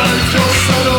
I'm just settle